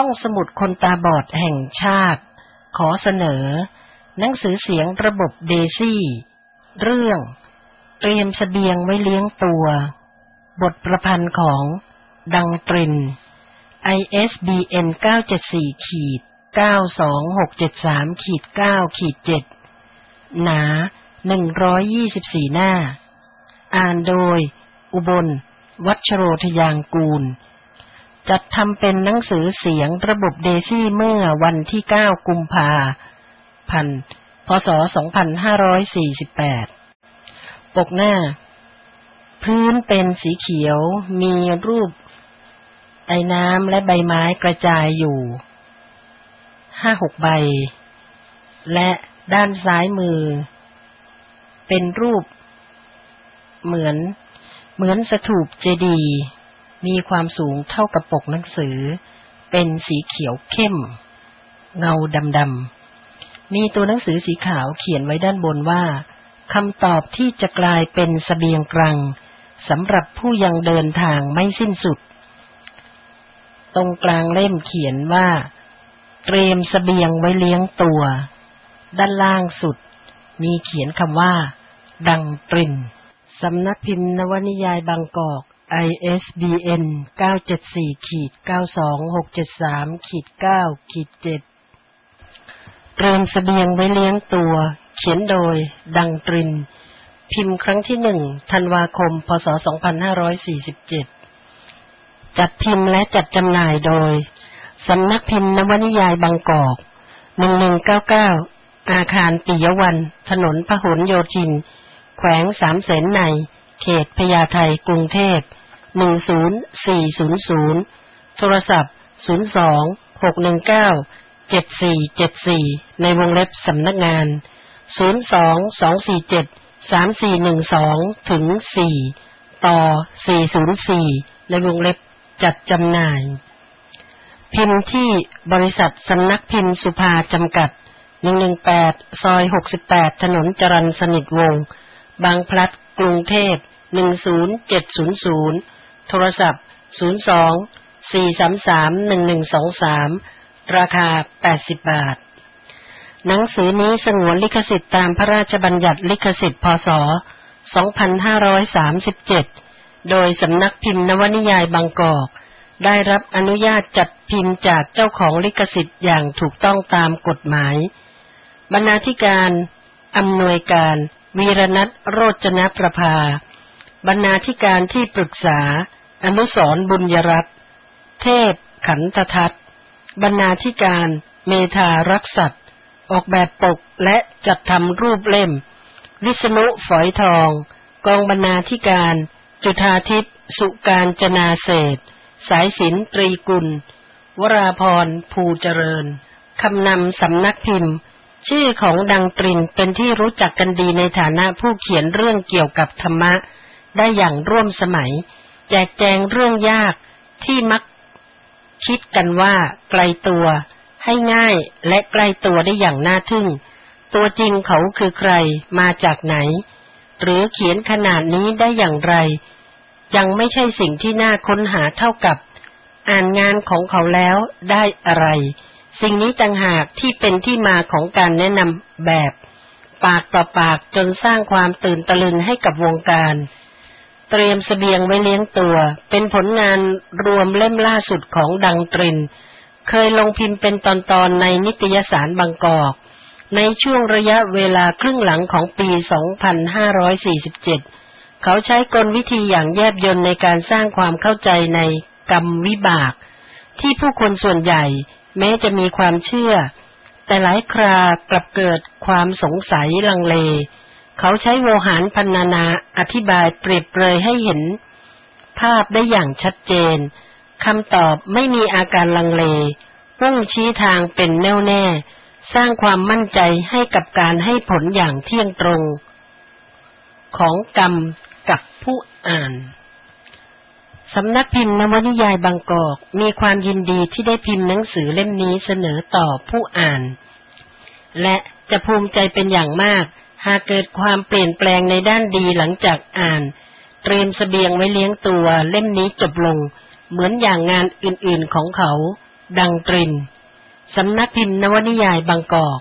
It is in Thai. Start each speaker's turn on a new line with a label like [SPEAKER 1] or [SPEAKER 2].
[SPEAKER 1] ห้องสมุดคนตาบอดแห่งชาติ ขอเสนอ หนังสือเสียงระบบเดซี่ เรื่อง เตรียมสเสบียงไว้เลี้ยงตัว บทประพันธ์ของ ดังตริน ISBN 974ขีด92673ขีด9ขีด7หนา 124 หน้า อ่านโดย อุบล วัชโรธยางกูล จัดทำเป็นหนังสือเสียงระบบเดซี่เมื่อวันที่ 9 กุมภาพันธ์ พศ 2548 ปกหน้า พื้นเป็นสีเขียว มีรูป ไอ้น้ำและใบไม้กระจายอยู่ห้าหกใบ และด้านซ้ายมือ เป็นรูป เหมือน เหมือนสถูปเจดีย์ มีความสูงเท่ากับปกหนังสือ เป็นสีเขียวเข้ม เงาดำๆ มีตัวหนังสือสีขาวเขียนไว้ด้านบนว่าคำตอบที่จะกลายเป็นสเสบียงกรังสำหรับผู้ยังเดินทางไม่สิ้นสุด ตรงกลางเล่มเขียนว่า เตรียมสเสบียงไว้เลี้ยงตัว ด้านล่างสุด มีเขียนคำว่า ดังปรินสำนักพิมพ์นวนิยายบางกอก ISBN 974ขีด92673ขีด9ขีด7เตรียมสเสบียงไว้เลี้ยงตัว เขียนโดย ดังตริน พิมพ์ครั้งที่หนึ่งธันวาคม พศ 2547 จัดพิมพ์และจัดจำหน่ายโดย สำนักพิมพ์นวนิยายบางกอก 1199 อาคารปิยวัน ถนนพหลโยธิน แขวงสามเสนใน เขตพญาไทกรุงเทพ หนึ่งศูนย์สี่ศูนย์ศูนย์โทรศัพท์ศูนย์สองหกหนึ่งเก้าเจ็ดสี่เจ็ดสี่ในวงเล็บสำนักงานศูนย์สองสองสี่เจ็ดสามสี่หนึ่งสองถึงสี่ต่อสี่ศูนย์สี่ในวงเล็บจัดจำหน่าย พิมพ์ที่บริษัทสำนักพิมพ์สุภาจำกัดหนึ่งหนึ่งแปดซอยหกสิบแปดถนนจรันสนิทวง บางพลัด กรุงเทพหนึ่งศูนย์เจ็ดศูนย์ศูนย์ โทรศัพท์ 02 433 1123 ราคา 80 บาท หนังสือนี้สงวนลิขสิทธิ์ตามพระราชบัญญัติลิขสิทธิ์พศ 2537 โดยสำนักพิมพ์นวนิยายบางกอก ได้รับอนุญาตจัดพิมพ์จากเจ้าของลิขสิทธิ์อย่างถูกต้องตามกฎหมาย บรรณาธิการอำนวยการ วีรนัทโรจนประภา บรรณาธิการที่ปรึกษา อนุสรบุญยรัตเทพ ขันธทัตบรรณาธิการ เมธารักษัตออกแบบปกและจัดทำรูปเล่ม วิษณุฝอยทอง กองบรรณาธิการ จุธาทิพย์สุการจนาเศษ สายสินตรีกุล วราพรภูเจริญคำนำสำนักพิมพ์ ชื่อของดังตรินเป็นที่รู้จักกันดีในฐานะผู้เขียนเรื่องเกี่ยวกับธรรมะ ได้อย่างร่วมสมัย จกแจงเรื่องยากที่มักคิดกันว่าไกลตัว ให้ง่ายและใกลตัวได้อย่างน่าทึ่ง ตัวจริงเขาคือใครมาจากไหน หรือเขียนขนาดนี้ได้อย่างไร ยังไม่ใช่สิ่งที่น่าค้นหาเท่ากับ อ่านงานของเขาแล้วได้อะไร สิ่งนี้ต่างหากที่เป็นที่มาของการแนะนำแบบ ปากต่อปากจนสร้างความตื่นตะลึงให้กับวงการ เตรียมสเสบียงไว้เลี้ยงตัว เป็นผลงานรวมเล่มล่าสุดของดังตริน เคยลงพิมพ์เป็นตอนๆในนิตยสารบางกอก ในช่วงระยะเวลาครึ่งหลังของปี 2547 เขาใช้กลวิธีอย่างแยบยนในการสร้างความเข้าใจในกรรมวิบาก ที่ผู้คนส่วนใหญ่แม้จะมีความเชื่อ แต่หลายครากลับเกิดความสงสัยลังเล เขาใช้โวหารพันนานาอธิบายเปรียบเปรยให้เห็น ภาพได้อย่างชัดเจนคำตอบไม่มีอาการลังเลพุ่งชี้ทางเป็นแน่วแน่ สร้างความมั่นใจให้กับการให้ผลอย่างเที่ยงตรง ของกรรมกับผู้อ่านสำนักพิมพ์นวนิยายบางกอกมีความยินดีที่ได้พิมพ์หนังสือเล่มนี้เสนอต่อผู้อ่าน และจะภูมิใจเป็นอย่างมาก หากเกิดความเปลี่ยนแปลงในด้านดีหลังจากอ่าน เตรียมสเสบียงไว้เลี้ยงตัวเล่มนี้จบลง เหมือนอย่างงานอื่นๆของเขา ดังตริน สำนักพิมพ์นวนิยายบางกอก